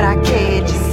Pra que dizer?